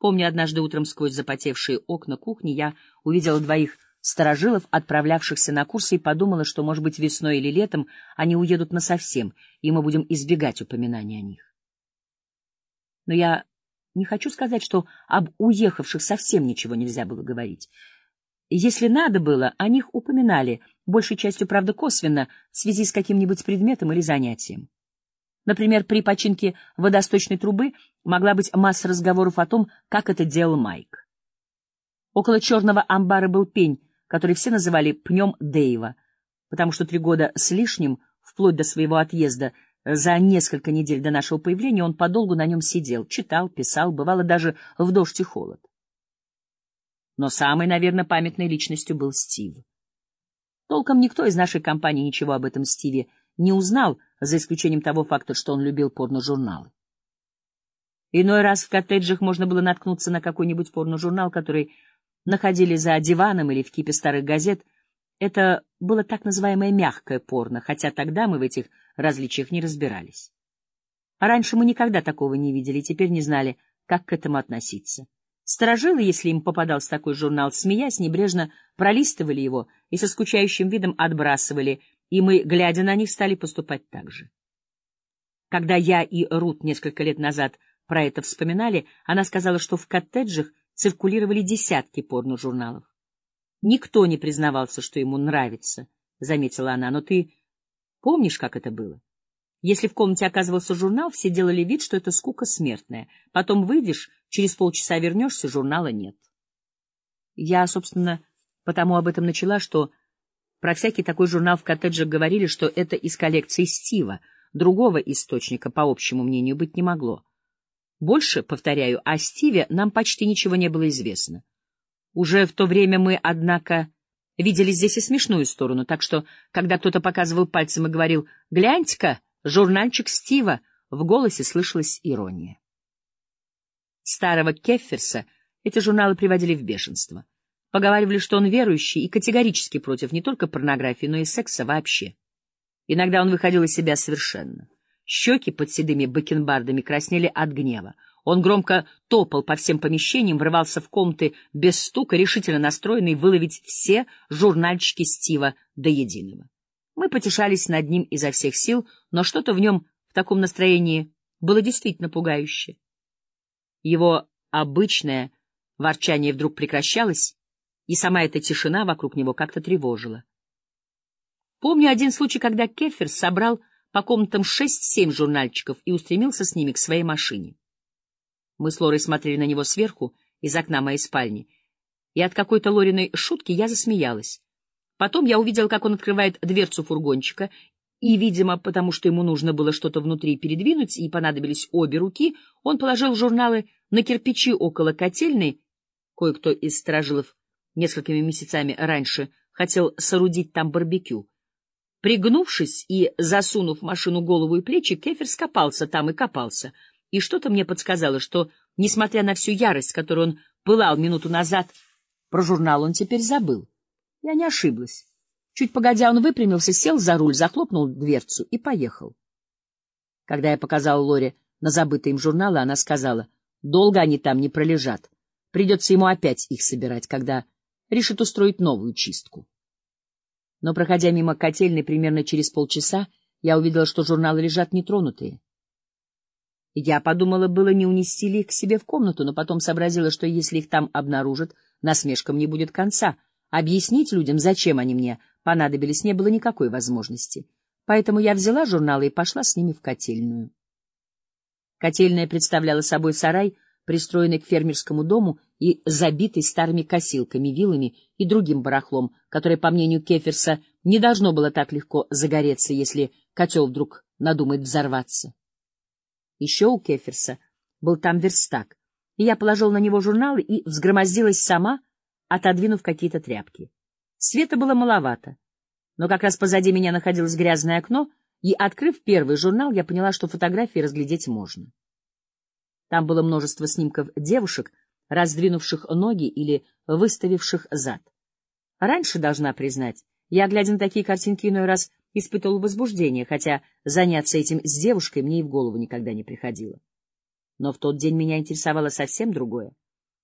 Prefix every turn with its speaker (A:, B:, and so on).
A: Помню, однажды утром сквозь запотевшие окна кухни я увидела двоих сторожилов, отправлявшихся на курсы, и подумала, что, может быть, весной или летом они уедут насовсем, и мы будем избегать упоминания о них. Но я не хочу сказать, что об уехавших совсем ничего нельзя было говорить. Если надо было, о них упоминали, большей частью, правда, косвенно, в связи с каким-нибудь предметом или занятием. Например, при починке водосточной трубы могла быть масса разговоров о том, как это делал Майк. Около черного амбара был пень, который все называли пнем Дэйва, потому что три года с лишним, вплоть до своего отъезда, за несколько недель до нашего появления он подолгу на нем сидел, читал, писал, бывало даже в дождь и холод. Но самой, наверное, памятной личностью был Стив. Толком никто из нашей компании ничего об этом Стиве не узнал, за исключением того факта, что он любил порножурналы. Иной раз в коттеджах можно было наткнуться на какой-нибудь порножурнал, который находили за диваном или в кипе старых газет. Это было так называемое мягкое порно, хотя тогда мы в этих различиях не разбирались. А раньше мы никогда такого не видели, теперь не знали, как к этому относиться. Сторожилы, если им попадался такой журнал, смеясь, небрежно пролистывали его и со скучающим видом отбрасывали, и мы, глядя на них, стали поступать так же. Когда я и Рут несколько лет назад про это вспоминали, она сказала, что в коттеджах циркулировали десятки порно-журналов. Никто не признавался, что ему нравится, — заметила она, — но ты помнишь, как это было? Если в комнате оказывался журнал, все делали вид, что это скука смертная. Потом выйдешь, через полчаса вернешься, журнала нет. Я, собственно, потому об этом начала, что про всякий такой журнал в коттеджах говорили, что это из коллекции Стива, другого источника, по общему мнению, быть не могло. Больше, повторяю, о Стиве нам почти ничего не было известно. Уже в то время мы, однако, видели здесь и смешную сторону, так что, когда кто-то показывал пальцем и говорил «Гляньте-ка!» Журнальчик Стива, в голосе слышалась ирония. Старого Кефферса эти журналы приводили в бешенство. Поговаривали, что он верующий и категорически против не только порнографии, но и секса вообще. Иногда он выходил из себя совершенно. Щеки под седыми бакенбардами краснели от гнева. Он громко топал по всем помещениям, врывался в комнаты без стука, решительно настроенный выловить все журнальчики Стива до единого. Мы потешались над ним изо всех сил, но что-то в нем в таком настроении было действительно пугающе. Его обычное ворчание вдруг прекращалось, и сама эта тишина вокруг него как-то тревожила. Помню один случай, когда Кефер собрал по комнатам шесть-семь журнальчиков и устремился с ними к своей машине. Мы с Лорой смотрели на него сверху, из окна моей спальни, и от какой-то Лориной шутки я засмеялась. Потом я увидел, как он открывает дверцу фургончика, и, видимо, потому что ему нужно было что-то внутри передвинуть, и понадобились обе руки, он положил журналы на кирпичи около котельной. Кое-кто из сторожилов несколькими месяцами раньше хотел соорудить там барбекю. Пригнувшись и засунув машину голову и плечи, Кефер скопался там и копался. И что-то мне подсказало, что, несмотря на всю ярость, которую он пылал минуту назад, про журнал он теперь забыл. Я не ошиблась. Чуть погодя, он выпрямился, сел за руль, захлопнул дверцу и поехал. Когда я показала Лоре на забытые им журналы, она сказала, долго они там не пролежат. Придется ему опять их собирать, когда решит устроить новую чистку. Но, проходя мимо котельной примерно через полчаса, я увидела, что журналы лежат нетронутые. Я подумала было, не унести ли их к себе в комнату, но потом сообразила, что если их там обнаружат, насмешкам не будет конца — Объяснить людям, зачем они мне понадобились, не было никакой возможности. Поэтому я взяла журналы и пошла с ними в котельную. Котельная представляла собой сарай, пристроенный к фермерскому дому и забитый старыми косилками, вилами и другим барахлом, которое, по мнению Кеферса, не должно было так легко загореться, если котел вдруг надумает взорваться. Еще у Кеферса был там верстак, и я положил на него журналы и взгромоздилась сама — отодвинув какие-то тряпки. Света было маловато, но как раз позади меня находилось грязное окно, и, открыв первый журнал, я поняла, что фотографии разглядеть можно. Там было множество снимков девушек, раздвинувших ноги или выставивших зад. Раньше, должна признать, я, глядя на такие картинки, иной раз испытывал возбуждение, хотя заняться этим с девушкой мне и в голову никогда не приходило. Но в тот день меня интересовало совсем другое.